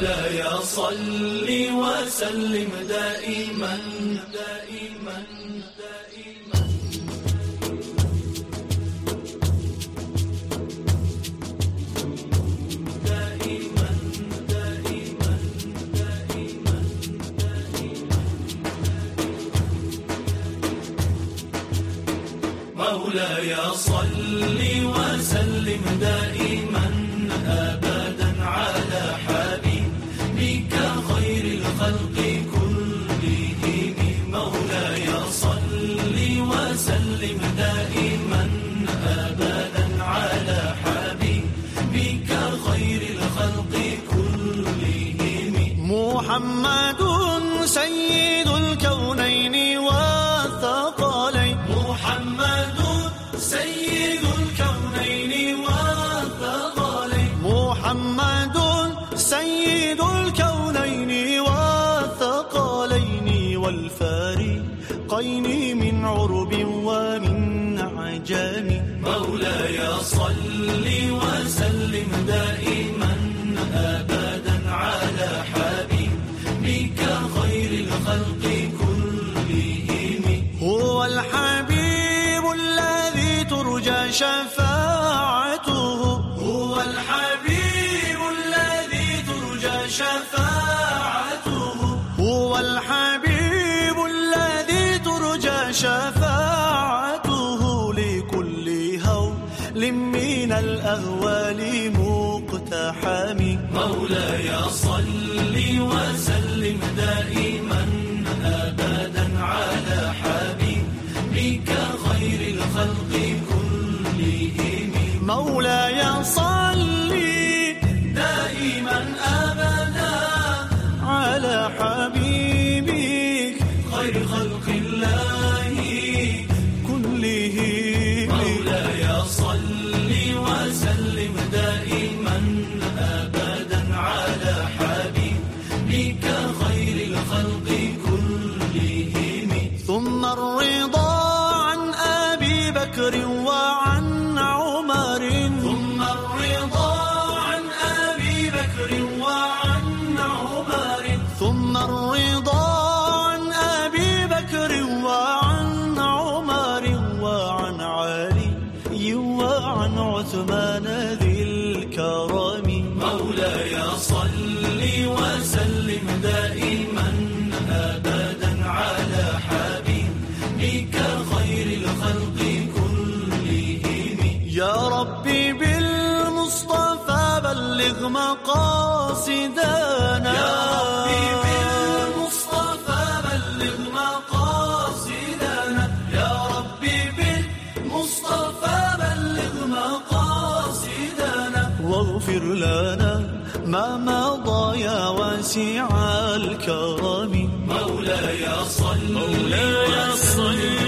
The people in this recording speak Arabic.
مولاي صل وسلم دائما دائما دائما مولاي صل وسلم دائما. على حبيبك خير الخلق كلهم. مولاي صل وسلم دائما ابدا على حبيبك خير الخلق كلهم. محمد سيد الكونين والثقلين. محمد سيد الكونين والثقلين. محمد سيد الكونين والثقلين والفارقين من عرب ومن عجم مولاي صل وسلم دائما أبدا على حبيبك خير الخلق كلهم. هو الحبيب الذي ترجى شفاعته الأهوال مقتحم. مولاي صل وسلم دائما أبدا على حبيبك خير الخلق كلهم. مولاي صل دائما أبدا على حبيبك خير خلق علي وعن عثمان ذي الكرم. مولاي صل وسلم دائما ابدا على حبيبك خير الخلق كلهم. يا ربي بالمصطفى بلغ مقاصدنا ما مضى يا واسع الكرم. مولاي صل مولاي صل